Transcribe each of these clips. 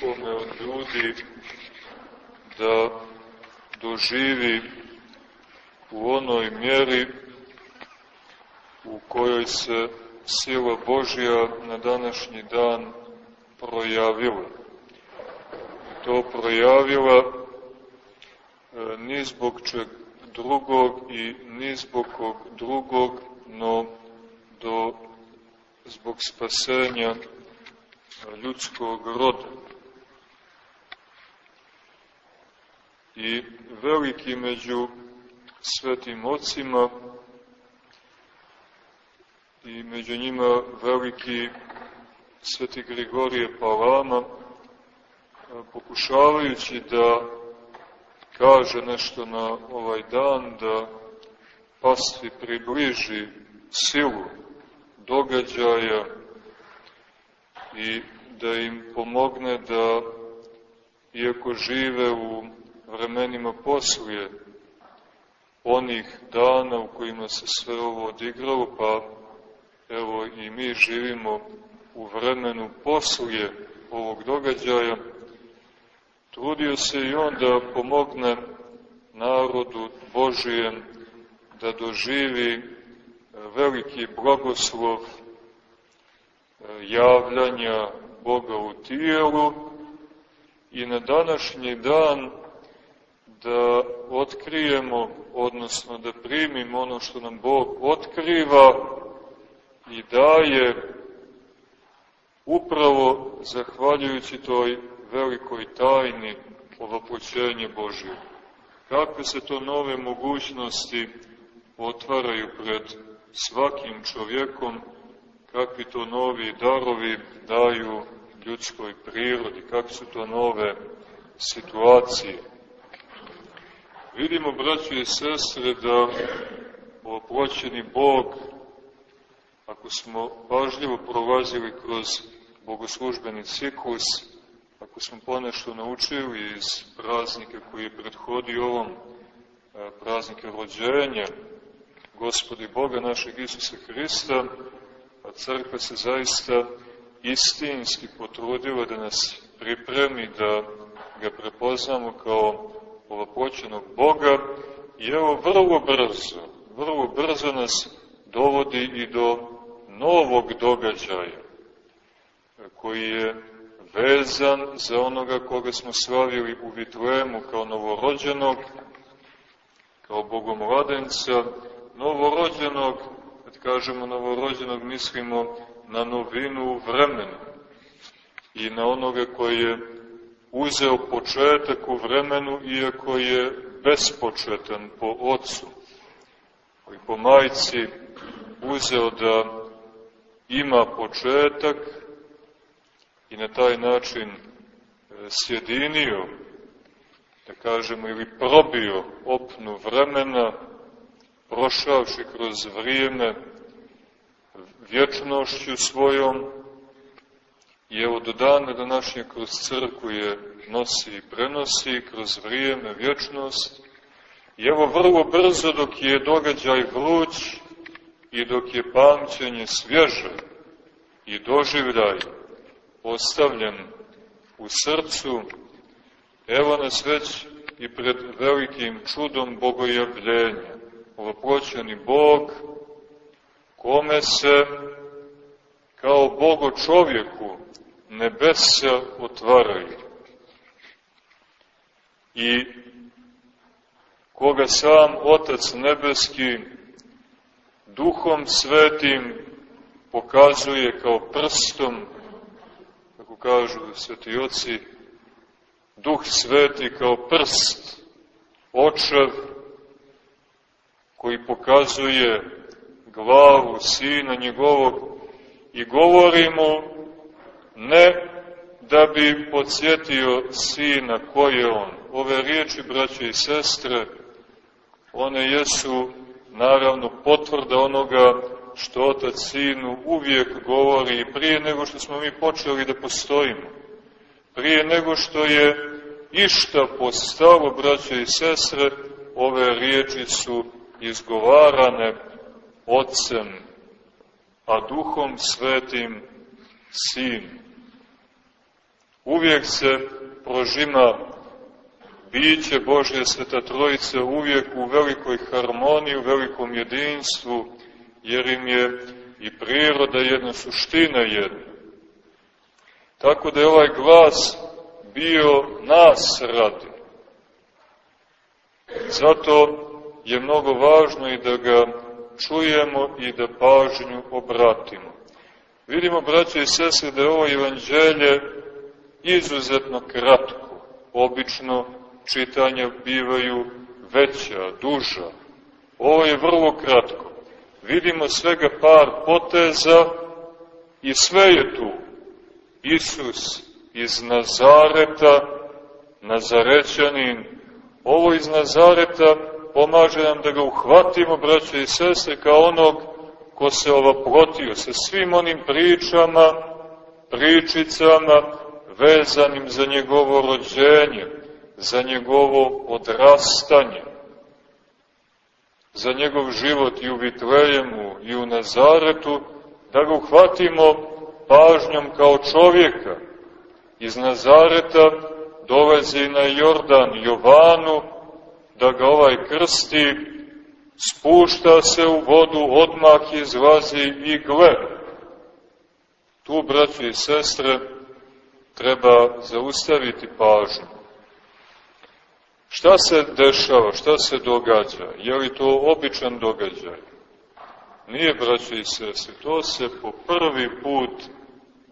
nikome od ljudi da doživi u onoj mjeri u kojoj se sila Božja na današnji dan projavila. To projavila e, ni zbog čeg drugog i ni zbog kog drugog, no do, zbog spasenja ljudskog roda. I veliki među svetim ocima i među njima veliki sveti Grigorije Palama, pokušavajući da kaže nešto na ovaj dan, da pastvi približi silu događaja i da im pomogne da, iako žive u vremenima poslije onih dana u kojima se sve ovo odigralo, pa evo i mi živimo u vremenu poslije ovog događaja, trudio se i on da pomogne narodu Božijem da doživi veliki blagoslov e, javljanja Boga u tijelu i na današnji dan da otkrijemo, odnosno da primimo ono što nam Bog otkriva i daje upravo zahvaljujući toj velikoj tajni ovopoćenje Božje. Kakve se to nove mogućnosti otvaraju pred svakim čovjekom, kakvi to novi darovi daju ljudskoj prirodi, kakve su to nove situacije. Vidimo, braći i sestre, da oploćeni Bog, ako smo pažljivo prolazili kroz bogoslužbeni ciklus, ako smo ponešto naučili iz praznika koji je prethodio ovom e, praznike rođenja Gospodi Boga našeg Isusa Hrista, a crkva se zaista istinski potrudila da nas pripremi da ga prepoznamo kao ovopoćenog Boga i evo vrlo brzo, vrlo brzo nas dovodi i do novog događaja koji je vezan za onoga koga smo slavili u Vitlemu kao novorođenog, kao bogomladenca, novorođenog, kad kažemo novorođenog, mislimo na novinu u vremenu i na onoga koji je uzeo početak u vremenu, iako je bespočetan po ocu, koji po majci uzeo da ima početak i na taj način e, sjedinio, da kažemo, ili probio opnu vremena, prošavši kroz vrijeme vječnošću svojom, i evo do dana današnje kroz crku je nosi i prenosi, kroz vrijeme vječnost, i evo vrlo brzo dok je događaj vruć i dok je pamćenje svježe i doživljaj ostavljen u srcu, evo nas već i pred velikim čudom bogojavljenja. Ovoploćeni Bog, kome se kao Bogo čovjeku nebesa otvaraju i koga sam Otac Nebeski Duhom Svetim pokazuje kao prstom kažu sveti oci, duh sveti kao prst, očev koji pokazuje glavu sina njegovog i govorimo ne da bi podsjetio sina ko je on. Ove riječi, braće i sestre, one jesu naravno potvrda onoga što otac sinu uvijek govori prije nego što smo mi počeli da postojimo. Prije nego što je išta postalo, braće i sestre, ove riječi su izgovarane Otcem, a Duhom Svetim Sin. Uvijek se prožima biće Božje Sveta Trojica uvijek u velikoj harmoniji, u velikom jedinstvu, jer im je i priroda jedna, suština jedna. Tako da je ovaj glas bio nas radi. Zato je mnogo važno i da ga čujemo i da pažnju obratimo. Vidimo, braće i sese, da je ovo evanđelje izuzetno kratko. Obično čitanja bivaju veća, duža. Ovo je vrlo kratko. Vidimo svega par poteza i sve je tu. Isus iz Nazareta, Nazarećanin, ovo iz Nazareta pomaže nam da ga uhvatimo, braće i sestre, kao onog ko se ovaprotio sa svim onim pričama, pričicama, vezanim za njegovo rođenje, za njegovo odrastanje, za njegov život i u Vitlejemu i u Nazaretu, da ga uhvatimo pažnjom kao čovjeka. Iz Nazareta dolazi na Jordan Jovanu, da ga ovaj krsti, spušta se u vodu, odmah izlazi i gle. Tu, braći i sestre, treba zaustaviti pažnju. Šta se dešava, šta se događa? Je li to običan događaj? Nije, braći i sestre, to se po prvi put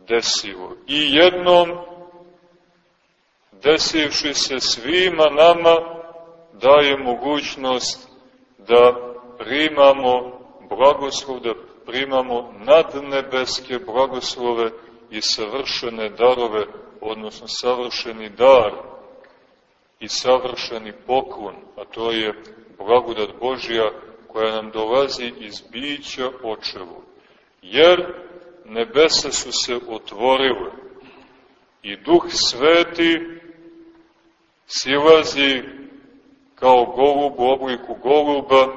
desilo. I jednom, desivši se svima nama, daje mogućnost da primamo blagoslov, da primamo nadnebeske blagoslove i savršene darove, odnosno savršeni dar i savršeni poklon, a to je blagodat Božja koja nam dolazi iz bića očevu. Jer nebesa su se otvorile i Duh Sveti silazi kao golub u obliku goluba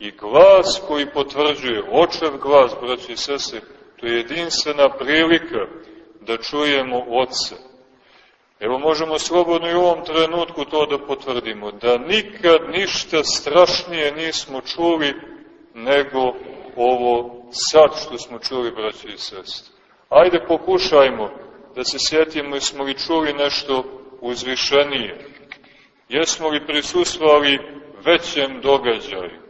i glas koji potvrđuje, očev glas, braći i sese, to je jedinstvena prilika da čujemo Otca. Evo možemo slobodno i u ovom trenutku to da potvrdimo, da nikad ništa strašnije nismo čuli nego ovo sad što smo čuli, braći i sestre. Ajde pokušajmo da se sjetimo smo li čuli nešto uzvišenije. Jesmo li prisustvali većem događaju?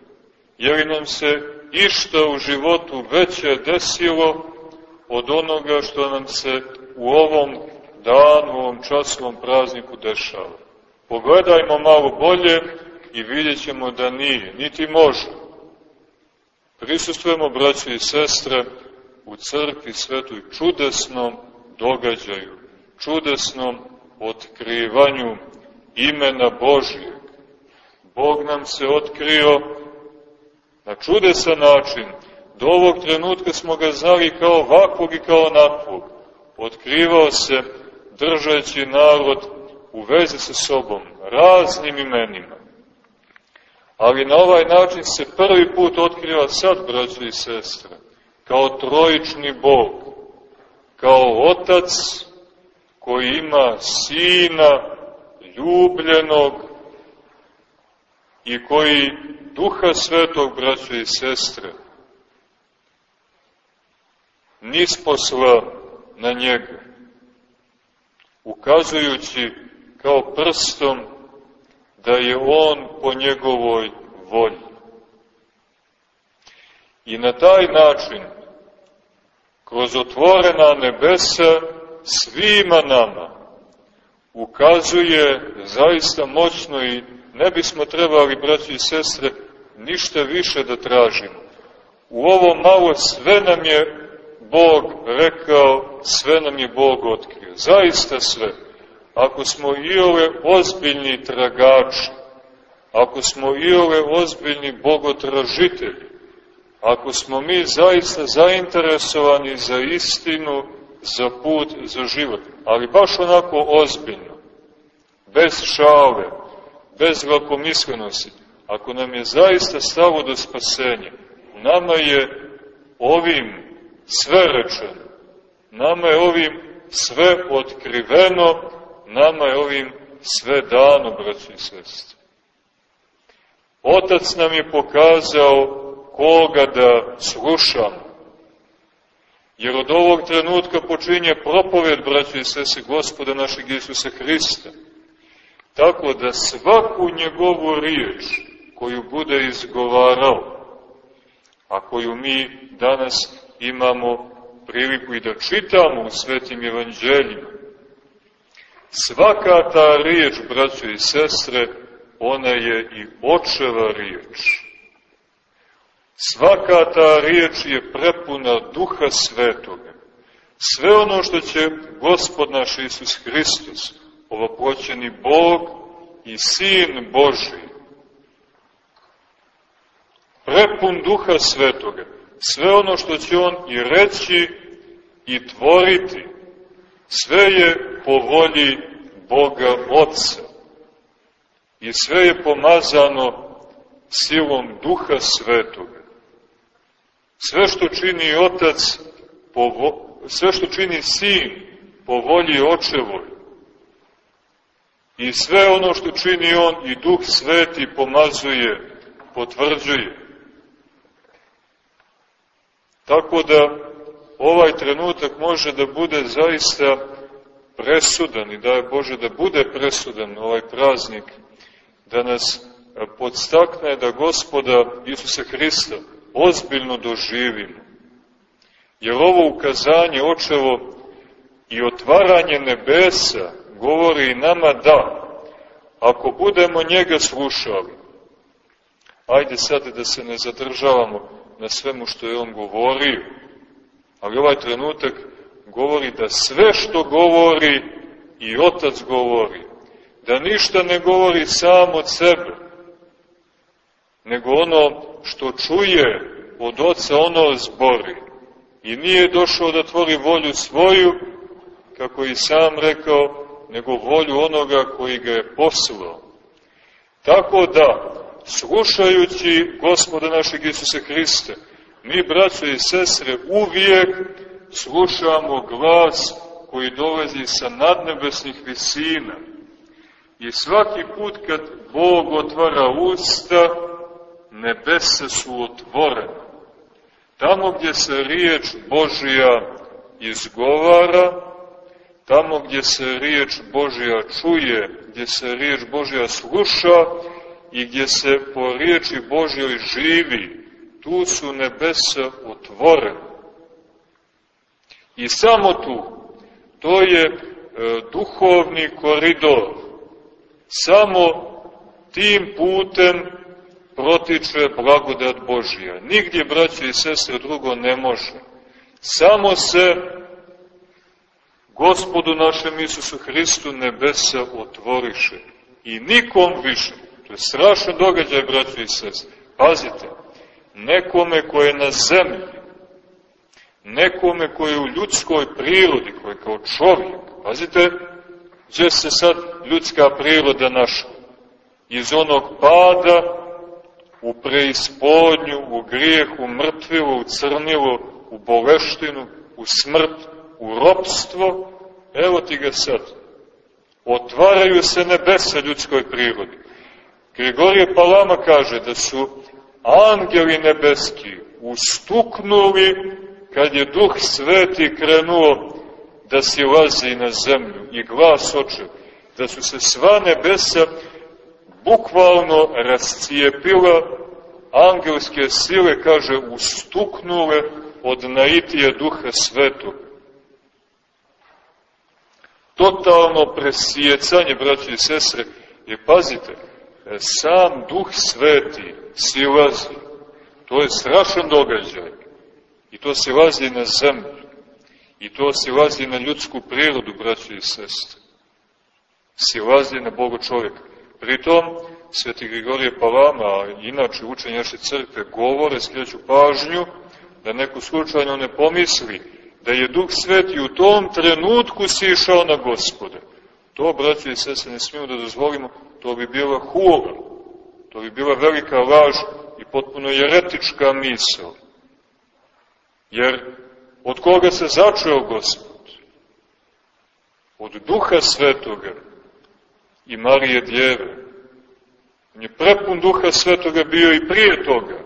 Je li nam se išta u životu veće desilo od onoga što nam se u ovom danu, u ovom časnom prazniku dešava? Pogledajmo malo bolje i vidjet ćemo da nije, niti može. Prisustujemo, braće i sestre, u crkvi svetoj čudesnom događaju, čudesnom otkrivanju imena Božijeg. Bog nam se otkrio na čudesan način. Do ovog trenutka smo ga znali kao ovakvog i kao onakvog. Otkrivao se držeći narod u vezi sa sobom, raznim imenima. Ali na ovaj način se prvi put otkriva sad, braći i sestre, kao trojični Bog, kao Otac koji ima Sina ljubljenog i koji Duha Svetog, braće i sestre, nisposla na njega, ukazujući kao prstom da je on po njegovoj volji. I na taj način, kroz otvorena nebesa, svima nama ukazuje zaista moćno i ne bismo trebali, braći i sestre, ništa više da tražimo. U ovo malo sve nam je Bog rekao, sve nam je Bog otkrio. Zaista sve. Ako smo i ove ozbiljni tragači, ako smo i ove ozbiljni bogotražitelji, ako smo mi zaista zainteresovani za istinu, za put, za život, ali baš onako ozbiljno, bez šale, bez lakomislenosti, ako nam je zaista stavo do spasenja, nama je ovim sve rečeno, nama je ovim sve otkriveno, nama je ovim sve dano, braći i sestri. Otac nam je pokazao koga da slušamo. Jer od ovog trenutka počinje propoved, braći i sestri, gospoda našeg Isusa Hrista. Tako da svaku njegovu riječ koju bude izgovarao, a koju mi danas imamo priliku i da čitamo u svetim evanđeljima, svaka ta riječ, braćo i sestre, ona je i očeva riječ. Svaka ta riječ je prepuna duha svetoga. Sve ono što će Gospod naš Isus Hristos, ovopoćeni Bog i Sin Boži, prepun duha svetoga, sve ono što će On i reći i tvoriti, sve je po volji Boga Otca. I sve je pomazano silom duha svetoga. Sve što čini Otac, po, sve što čini Sin po volji Očevoj, i sve ono što čini On i Duh Sveti pomazuje, potvrđuje. Tako da ovaj trenutak može da bude zaista presudan i da je Bože da bude presudan ovaj praznik, da nas podstakne da gospoda Isusa Hrista ozbiljno doživimo. Jer ovo ukazanje očevo i otvaranje nebesa govori nama da, ako budemo njega slušali, ajde sad da se ne zadržavamo na svemu što je on govorio, ali ovaj trenutak govori da sve što govori i Otac govori, da ništa ne govori sam od sebe, nego ono što čuje od Oca, ono zbori. I nije došao da tvori volju svoju, kako i sam rekao, nego volju onoga koji ga je poslao. Tako da, slušajući gospoda našeg Isusa Hrista, mi, braćo i sestre, uvijek slušamo glas koji dolazi sa nadnebesnih visina. I svaki put kad Bog otvara usta, nebese su otvorene. Tamo gdje se riječ Božija izgovara, tamo gdje se riječ Božija čuje, gdje se riječ Božija sluša i gdje se po riječi Božjoj živi, tu su nebesa otvorene. I samo tu, to je e, duhovni koridor, samo tim putem protiče blagodat Božija. Nigdje, braće i sestre, drugo ne može. Samo se Gospodu našem Isusu Hristu nebesa otvoriše. I nikom više. To je strašan događaj, braće i sestre. Pazite, nekome koje je na zemlji, nekome koji je u ljudskoj prirodi, koji je kao čovjek, pazite, gdje se sad ljudska priroda našla? Iz onog pada u preispodnju, u grijeh, u mrtvilu, u crnilo, u boleštinu, u smrt, u ropstvo, evo ti ga sad. Otvaraju se nebesa ljudskoj prirodi. Grigorije Palama kaže da su angeli nebeski ustuknuli kad je Duh Sveti krenuo da si lazi na zemlju i glas oče, da su se sva nebesa bukvalno rascijepila, angelske sile, kaže, ustuknule od naitije Duha Svetog. Totalno presjecanje, braći i sestre, je, pazite, sam Duh Sveti silazi. To je strašan događaj. I to se lazi na zemlju. I to se lazi na ljudsku prirodu, braći i sestre. lazi na Boga čovjeka. Pritom, Sveti Grigorije Palama, a inače učenje naše crkve, govore, skreću pažnju, da neko slučajno ne pomisli da je Duh Sveti u tom trenutku sišao na gospode. To, braći i sestre, ne smijemo da dozvolimo, to bi bila hula, to bi bila velika laž i potpuno jeretička misla. Jer od koga se začeo gospod? od duha svetoga i Marije Djeve. On je prepun duha svetoga bio i prije toga.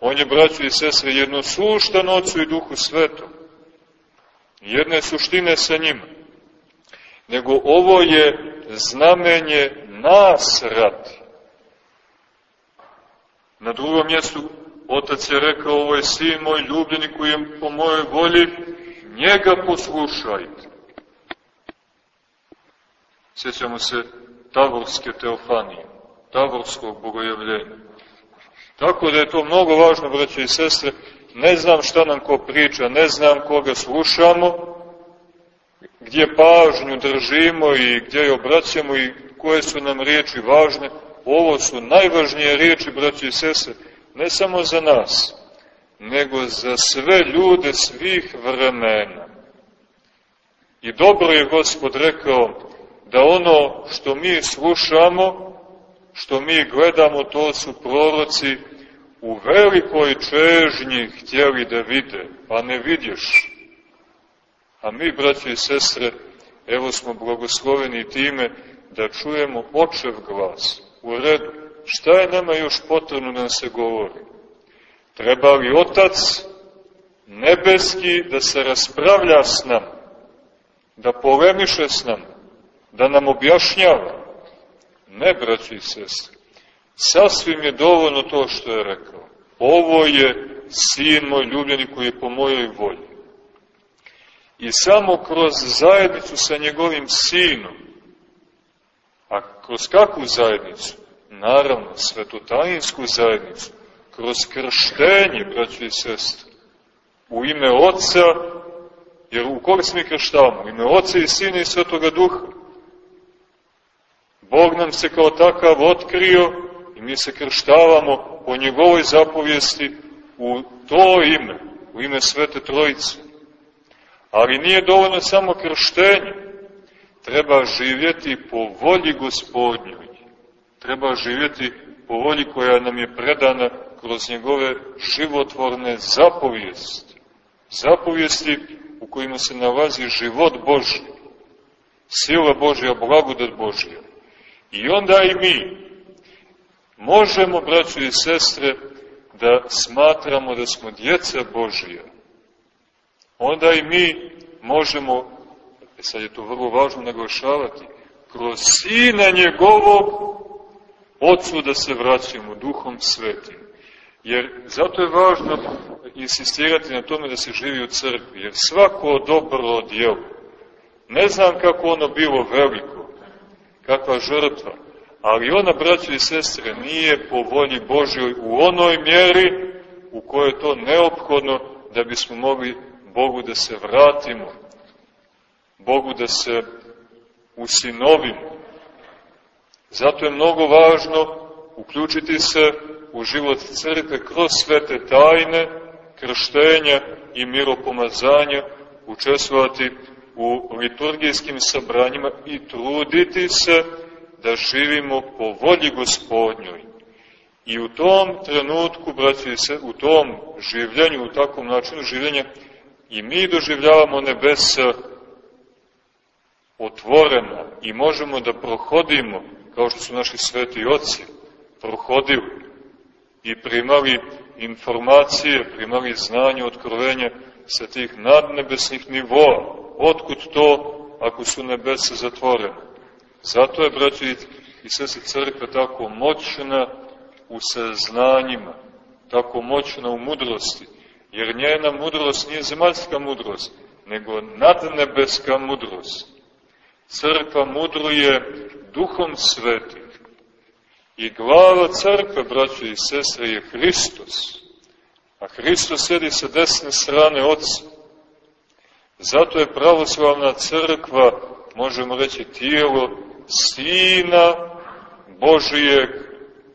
On je, braćo i sestre, jednosluštan ocu i duhu svetom. Jedne suštine sa njima. Nego ovo je znamenje nas radi. Na drugom mjestu otac je rekao, ovo je sin moj ljubljeni koji je po mojoj volji, njega poslušajte. Sjećamo se Tavorske teofanije, Tavorskog bogojavljenja. Tako da je to mnogo važno, braće i sestre, ne znam šta nam ko priča, ne znam koga slušamo, gdje pažnju držimo i gdje je obraćamo i koje su nam riječi važne, ovo su najvažnije riječi, braći i sese, ne samo za nas, nego za sve ljude svih vremena. I dobro je Gospod rekao da ono što mi slušamo, što mi gledamo, to su proroci u velikoj čežnji htjeli da vide, pa ne vidješ. A mi, braći i sestre, evo smo blagosloveni time da čujemo očev glas. U redu, šta je nama još potrebno da se govori? Treba li Otac nebeski da se raspravlja s nam, da polemiše s nam, da nam objašnjava? Ne, braći i sestre. Sasvim je dovoljno to što je rekao. Ovo je sin moj ljubljeni koji je po mojoj volji. I samo kroz zajednicu sa njegovim sinom, a kroz kakvu zajednicu? Naravno, svetotajinsku zajednicu, kroz krštenje, braći i sestre, u ime Otca, jer u koga se mi krštavamo? U ime Otca i Sina i Svetoga Duha. Bog nam se kao takav otkrio i mi se krštavamo po njegovoj zapovijesti u to ime, u ime Svete Trojice. Ali nije dovoljno samo krštenje, treba živjeti po volji gospodnjoj. Treba živjeti po volji koja nam je predana kroz njegove životvorne zapovijesti. Zapovijesti u kojima se nalazi život Božji, sila Božja, blagodat Božja. I onda i mi možemo, braćo i sestre, da smatramo da smo djeca Božija. Onda i mi možemo, e sad je to vrlo važno naglašavati, kroz Sina njegovog Otcu da se vraćamo duhom svetim. Jer zato je važno insistirati na tome da se živi u crkvi, jer svako dobro djelo, ne znam kako ono bilo veliko, kakva žrtva, ali ona, braće i sestre, nije po volji Božjoj u onoj mjeri u kojoj je to neophodno da bismo mogli Bogu da se vratimo, Bogu da se usinovimo. Zato je mnogo važno uključiti se u život crkve kroz svete tajne, krštenja i miropomazanja, učestvovati u liturgijskim sabranjima i truditi se da živimo po volji gospodnjoj. I u tom trenutku, braći se, u tom življenju, u takvom načinu življenja, i mi doživljavamo nebesa otvorena i možemo da prohodimo, kao što su naši sveti oci prohodili i primali informacije, primali znanje, otkrovenja sa tih nadnebesnih nivoa. Otkud to ako su nebesa zatvorene? Zato je, braći i sese, crkva tako moćna u saznanjima, tako moćna u mudrosti, jer njena mudrost nije zemaljska mudrost, nego nadnebeska mudrost. Crkva mudruje duhom svetim. I glava crkve, braće i sestre, je Hristos. A Hristos sedi sa desne strane Otca. Zato je pravoslavna crkva, možemo reći, tijelo Sina Božijeg,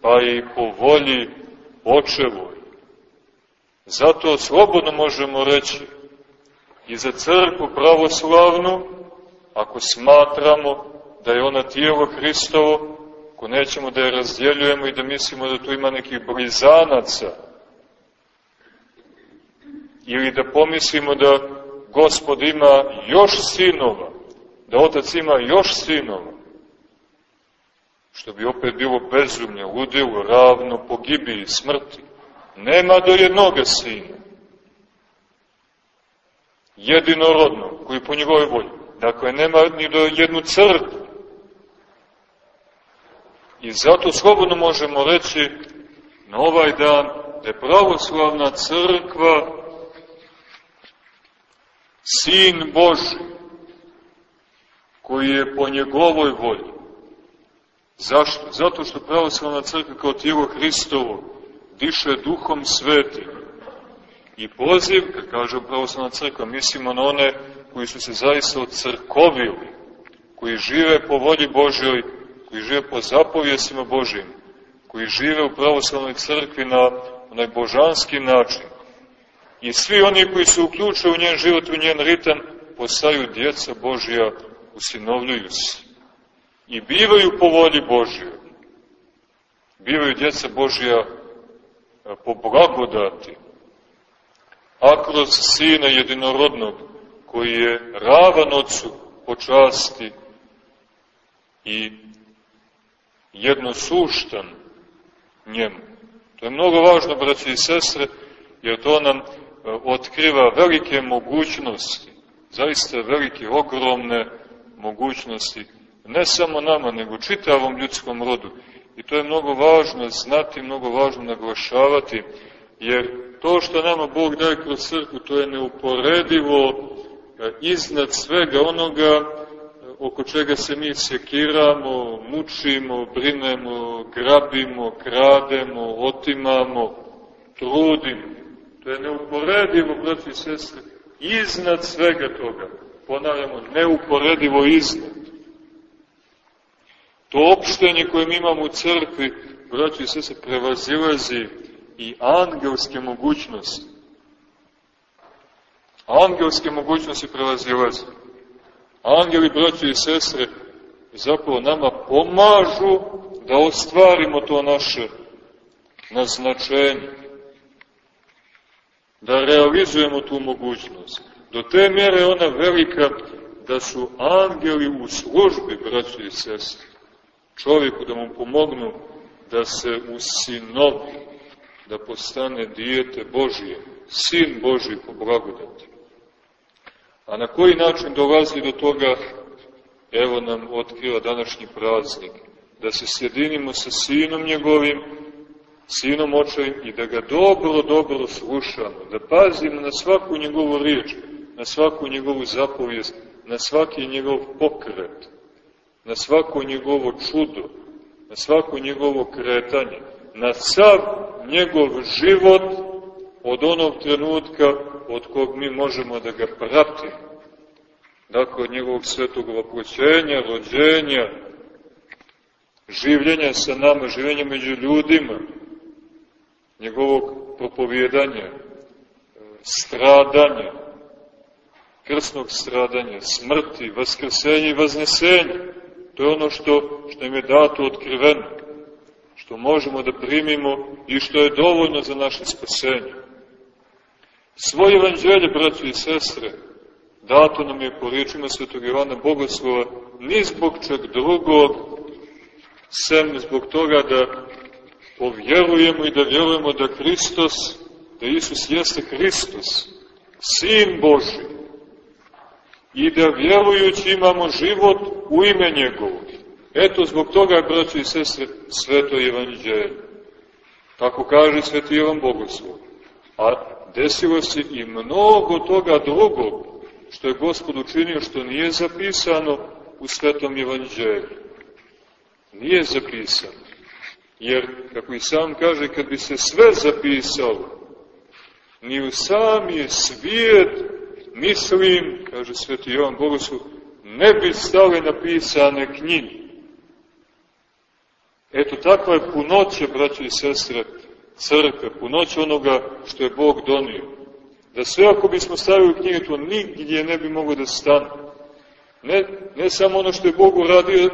pa i po volji očevoj. Zato slobodno možemo reći i za crkvu pravoslavnu, ako smatramo da je ona tijelo Hristovo, ako nećemo da je razdjeljujemo i da mislimo da tu ima nekih blizanaca, ili da pomislimo da Gospod ima još sinova, da otac ima još sinova, što bi opet bilo bezumlje, ludilo, ravno pogibiji, smrti. Nema do jednoga sina, jedinorodno, koji po njegovoj volji. Dakle, nema ni do jednu crkvu. I zato slobodno možemo reći na ovaj dan da je pravoslavna crkva sin Boži, koji je po njegovoj volji. Zašto? Zato što pravoslavna crkva kao tijelo Hristovo diše duhom svetim. I poziv, kad kažem pravoslavna crkva, mislimo na one koji su se zaista ocrkovili, koji žive po volji Božjoj, koji žive po zapovjesima Božjim, koji žive u pravoslavnoj crkvi na onaj božanski način. I svi oni koji se uključuju u njen život, u njen ritam, postaju djeca Božja, usinovljuju se. I bivaju po volji Božjoj. Bivaju djeca Božja po blagodati. A kroz Sina jedinorodnog, koji je ravan Otcu po časti i jednosuštan njemu. To je mnogo važno, braći i sestre, jer to nam e, otkriva velike mogućnosti, zaista velike, ogromne mogućnosti, ne samo nama, nego čitavom ljudskom rodu. I to je mnogo važno znati, mnogo važno naglašavati, jer to što nama Bog daje kroz crkvu, to je neuporedivo e, iznad svega onoga oko čega se mi sekiramo, mučimo, brinemo, grabimo, krademo, otimamo, trudimo. To je neuporedivo, braći i sestre, iznad svega toga. Ponavljamo, neuporedivo iznad. To opštenje koje mi imamo u crkvi, braći i sestre, prevazilazi i angelske mogućnosti. Angelske mogućnosti prevazilazi. Angeli, braći i sestre, zapravo nama pomažu da ostvarimo to naše naznačenje, da realizujemo tu mogućnost. Do te mjere ona velika da su angeli u službi, braći i sestre, čovjeku da mu pomognu da se usinovi, da postane dijete Božije, sin Božji po blagodati. A na koji način dolazi do toga, evo nam otkriva današnji praznik, da se sjedinimo sa sinom njegovim, sinom očajim i da ga dobro, dobro slušamo, da pazimo na svaku njegovu riječ, na svaku njegovu zapovijest, na svaki njegov pokret, na svako njegovo čudo, na svako njegovo kretanje, na sav njegov život od onog trenutka od kog mi možemo da ga pratimo. Dakle, od njegovog svetog vaproćenja, rođenja, življenja sa nama, življenja među ljudima, njegovog propovjedanja, stradanja, krsnog stradanja, smrti, vaskrsenja i vaznesenja. To je ono što, što im je dato otkriveno, što možemo da primimo i što je dovoljno za naše spasenje. Svoje evanđelje, braći i sestre, dato nam je po riječima svetog Ivana Bogoslova, ni zbog čeg drugog, sem zbog toga da povjerujemo i da vjerujemo da Hristos, da Isus jeste Hristos, Sin Boži, i da vjerujući imamo život u ime njegovo. Eto, zbog toga, braći i sestre, sveto evanđelje. Tako kaže sveti Ivan Bogoslov. A desilo se i mnogo toga drugog što je Gospod učinio, što nije zapisano u Svetom Evanđelju. Nije zapisano. Jer, kako i sam kaže, kad bi se sve zapisalo, ni u sami svijet, mislim, kaže Sveti Jovan Bogoslov, ne bi stale napisane knjige. Eto, takva je punoća, braće i sestre, crkve, punoć onoga što je Bog donio. Da sve ako bismo stavili knjige, to nigdje ne bi mogo da stane. Ne, ne samo ono što je Bog uradio,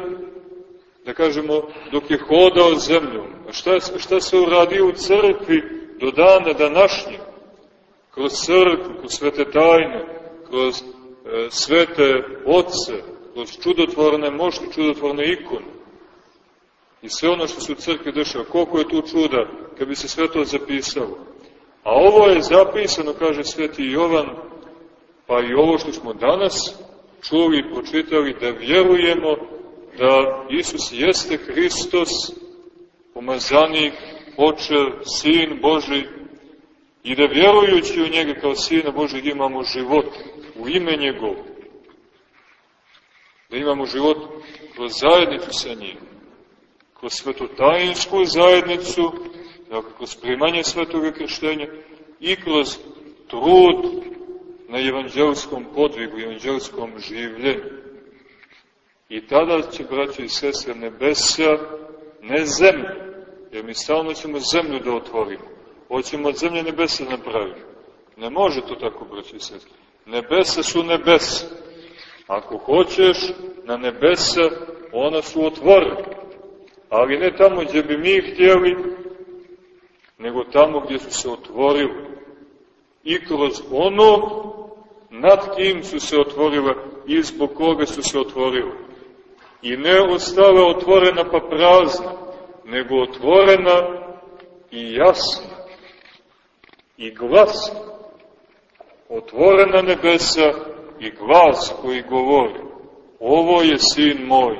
da kažemo, dok je hodao zemljom. A šta, šta se uradio u crkvi do dana današnjeg? Kroz crkvu, kroz svete tajne, kroz e, svete oce, kroz čudotvorne mošti, čudotvorne ikone. I sve ono što se u crkvi dešava, koliko je tu čuda, kad bi se sve to zapisalo. A ovo je zapisano, kaže sveti Jovan, pa i ovo što smo danas čuli i pročitali, da vjerujemo da Isus jeste Hristos, pomazanik, očev, sin Boži, i da vjerujući u njega kao Sina Božeg imamo život u ime njegov. Da imamo život kroz zajednicu sa njim, kroz svetotajinsku zajednicu, dakle kroz primanje svetoga krštenja i kroz trud na evanđelskom podvigu, evanđelskom življenju. I tada će, braći i sestre, nebesa, ne zemlje, jer mi stalno ćemo zemlju da otvorimo. Hoćemo od zemlje nebesa napraviti. Ne može to tako, braći sestre. Nebesa su nebesa. Ako hoćeš na nebesa, ona su otvorena. Ali ne tamo gdje bi mi htjeli, nego tamo gdje su se otvorili. I kroz ono nad kim su se otvorile i zbog koga su se otvorile. I ne ostala otvorena pa prazna, nego otvorena i jasna i glasna. Otvorena nebesa i glas koji govori ovo je sin moj,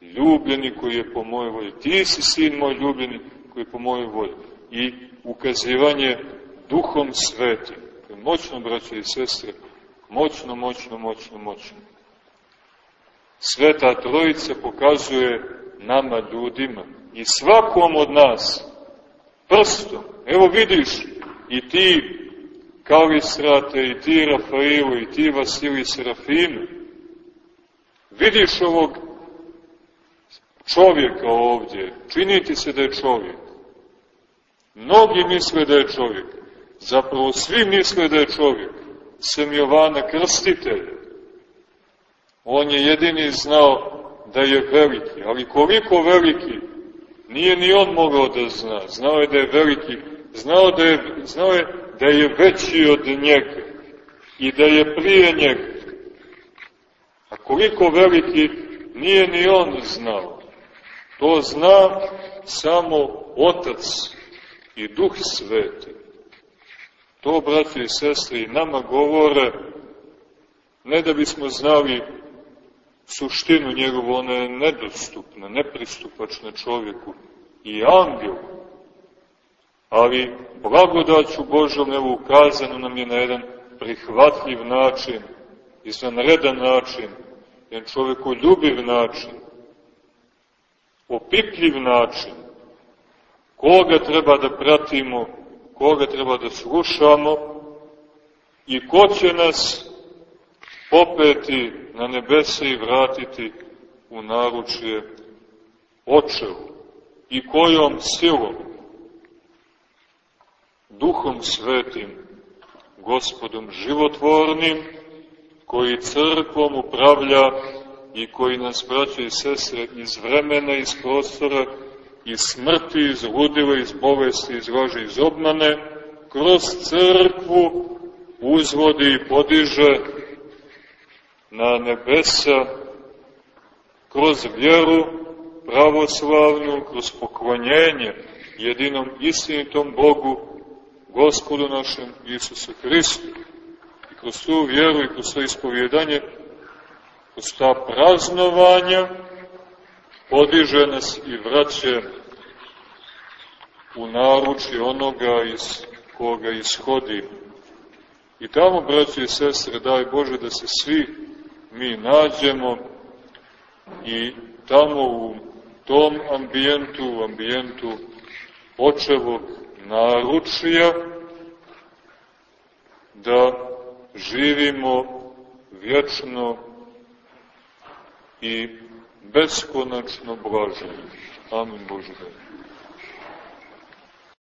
ljubljeni koji je po mojoj volji. Ti si sin moj ljubljeni koji je po mojoj volji. I ukazivanje duhom svetim. Moćno, braće i sestre, moćno, moćno, moćno, moćno. Sveta Trojica pokazuje nama ljudima i svakom od nas prstom. Evo vidiš i ti Kalisrate, i ti Rafailu, i ti Vasili Serafinu. Vidiš ovog čovjeka ovdje, čini ti se da je čovjek. Mnogi misle da je čovjek. Zapravo svi misle da je čovjek. Sem Jovana Krstitelja. On je jedini znao da je veliki, ali koliko veliki, nije ni on mogao da zna. Znao je da je veliki, znao, da je, znao je da je veći od njega i da je prije njega. A koliko veliki nije ni on znao. To zna samo Otac i Duh Sveti. To, braći i sestri, nama govore ne da bismo znali suštinu njegovu, ona je nedostupna, nepristupačna čovjeku i angelu. Ali blagodaću Božom evo ukazano nam je na jedan prihvatljiv način, izvanredan način, jedan čovjeku ljubiv način, opipljiv način, koga treba da pratimo, koga treba da slušamo i ko će nas popeti na nebese i vratiti u naručje očevu i kojom silom, duhom svetim, gospodom životvornim, koji crkvom upravlja i koji nas, braće i sestre, iz vremena, iz prostora, iz smrti, iz ludila, iz bolesti, iz laže, iz obmane, kroz crkvu uzvodi i podiže na nebesa kroz vjeru pravoslavnu, kroz poklonjenje jedinom istinitom Bogu, Gospodu našem Isusu Hristu. I kroz tu vjeru i kroz to ispovjedanje, kroz ta praznovanja, podiže nas i vraće u naručje onoga iz koga ishodi. I tamo, braći i sestre, daj Bože da se svi mi nađemo i tamo u tom ambijentu, u ambijentu očevog naručija, da živimo vječno i beskonačno blaženo. Amin Bože.